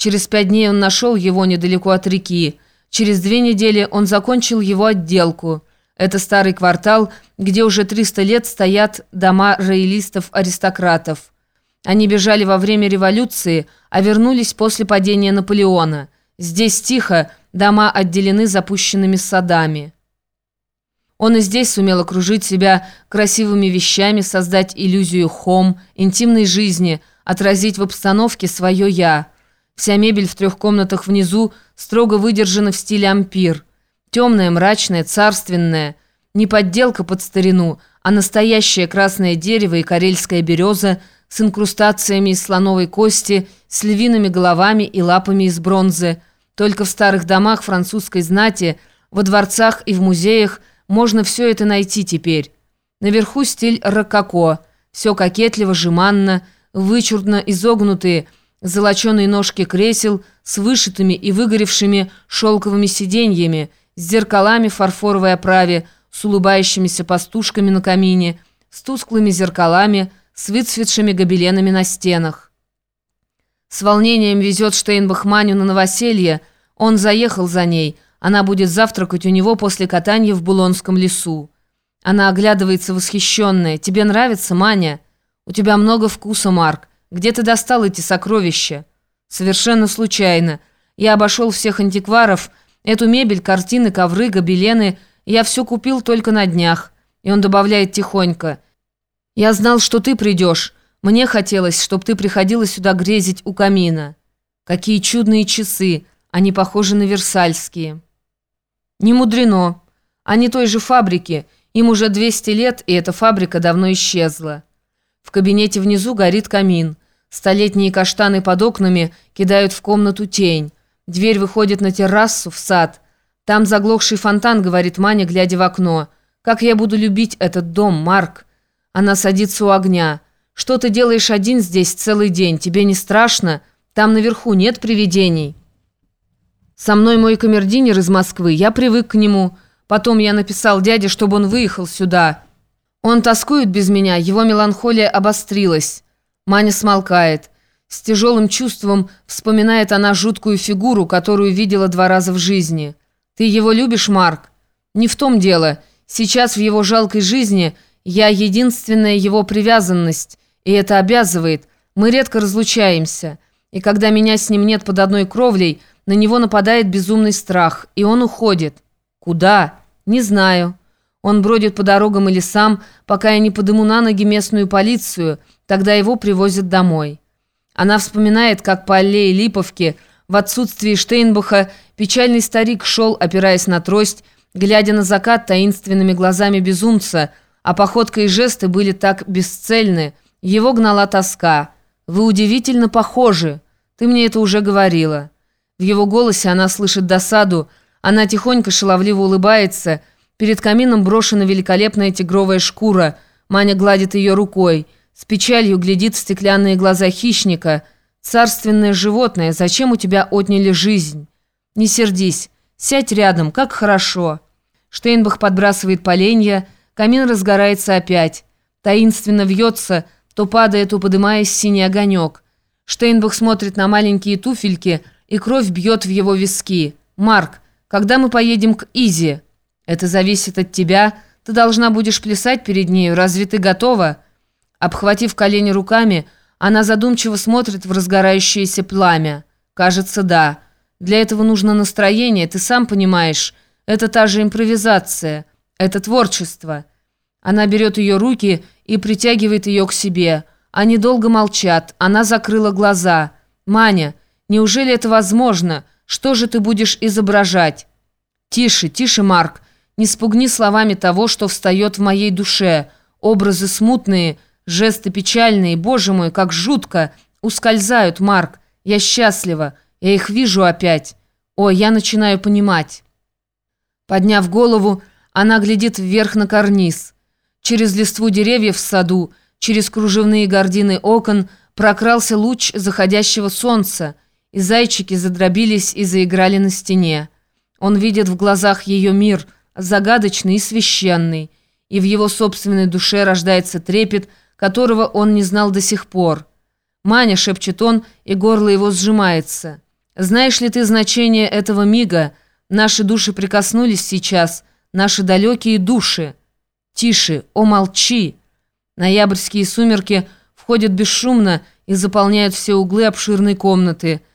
Через пять дней он нашел его недалеко от реки. Через две недели он закончил его отделку. Это старый квартал, где уже 300 лет стоят дома роялистов-аристократов. Они бежали во время революции, а вернулись после падения Наполеона. Здесь тихо, дома отделены запущенными садами. Он и здесь сумел окружить себя красивыми вещами, создать иллюзию хом, интимной жизни, отразить в обстановке свое «я». Вся мебель в трех комнатах внизу строго выдержана в стиле ампир. Темная, мрачная, царственная. Не подделка под старину, а настоящее красное дерево и карельская береза с инкрустациями из слоновой кости, с львиными головами и лапами из бронзы. Только в старых домах французской знати, во дворцах и в музеях можно все это найти теперь. Наверху стиль рококо. Все кокетливо, жеманно, вычурно изогнутые – золоченые ножки кресел с вышитыми и выгоревшими шелковыми сиденьями, с зеркалами в фарфоровой оправе, с улыбающимися пастушками на камине, с тусклыми зеркалами, с выцветшими гобеленами на стенах. С волнением везет Штейнбах Маню на новоселье, он заехал за ней, она будет завтракать у него после катания в Булонском лесу. Она оглядывается восхищенная. «Тебе нравится, Маня? У тебя много вкуса, Марк. Где ты достал эти сокровища?» «Совершенно случайно. Я обошел всех антикваров. Эту мебель, картины, ковры, гобелены. Я все купил только на днях». И он добавляет тихонько. «Я знал, что ты придешь. Мне хотелось, чтобы ты приходила сюда грезить у камина. Какие чудные часы. Они похожи на версальские». «Не мудрено. Они той же фабрики. Им уже 200 лет, и эта фабрика давно исчезла». В кабинете внизу горит камин. Столетние каштаны под окнами кидают в комнату тень. Дверь выходит на террасу, в сад. Там заглохший фонтан, говорит Маня, глядя в окно. «Как я буду любить этот дом, Марк?» Она садится у огня. «Что ты делаешь один здесь целый день? Тебе не страшно? Там наверху нет привидений». «Со мной мой камердинер из Москвы. Я привык к нему. Потом я написал дяде, чтобы он выехал сюда». Он тоскует без меня, его меланхолия обострилась. Маня смолкает. С тяжелым чувством вспоминает она жуткую фигуру, которую видела два раза в жизни. «Ты его любишь, Марк?» «Не в том дело. Сейчас в его жалкой жизни я единственная его привязанность, и это обязывает. Мы редко разлучаемся. И когда меня с ним нет под одной кровлей, на него нападает безумный страх, и он уходит. Куда? Не знаю». Он бродит по дорогам и лесам, пока я не подыму на ноги местную полицию, тогда его привозят домой. Она вспоминает, как по аллее Липовки в отсутствии Штейнбаха печальный старик шел, опираясь на трость, глядя на закат таинственными глазами безумца, а походка и жесты были так бесцельны. Его гнала тоска. «Вы удивительно похожи. Ты мне это уже говорила». В его голосе она слышит досаду, она тихонько шаловливо улыбается – Перед камином брошена великолепная тигровая шкура. Маня гладит ее рукой. С печалью глядит в стеклянные глаза хищника. «Царственное животное, зачем у тебя отняли жизнь?» «Не сердись. Сядь рядом, как хорошо». Штейнбах подбрасывает поленья. Камин разгорается опять. Таинственно вьется, то падает, то подымаясь синий огонек. Штейнбах смотрит на маленькие туфельки, и кровь бьет в его виски. «Марк, когда мы поедем к Изи?» Это зависит от тебя. Ты должна будешь плясать перед нею. Разве ты готова?» Обхватив колени руками, она задумчиво смотрит в разгорающееся пламя. «Кажется, да. Для этого нужно настроение, ты сам понимаешь. Это та же импровизация. Это творчество». Она берет ее руки и притягивает ее к себе. Они долго молчат. Она закрыла глаза. «Маня, неужели это возможно? Что же ты будешь изображать?» «Тише, тише, Марк. Не спугни словами того, что встает в моей душе. Образы смутные, жесты печальные, боже мой, как жутко. Ускользают, Марк. Я счастлива. Я их вижу опять. О, я начинаю понимать. Подняв голову, она глядит вверх на карниз. Через листву деревьев в саду, через кружевные гардины окон прокрался луч заходящего солнца, и зайчики задробились и заиграли на стене. Он видит в глазах ее мир – загадочный и священный, и в его собственной душе рождается трепет, которого он не знал до сих пор. «Маня», — шепчет он, и горло его сжимается — Знаешь ли ты значение этого мига? Наши души прикоснулись сейчас, наши далекие души. Тише, о молчи! Ноябрьские сумерки входят бесшумно и заполняют все углы обширной комнаты –